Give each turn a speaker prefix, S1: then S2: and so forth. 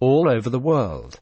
S1: all over the world.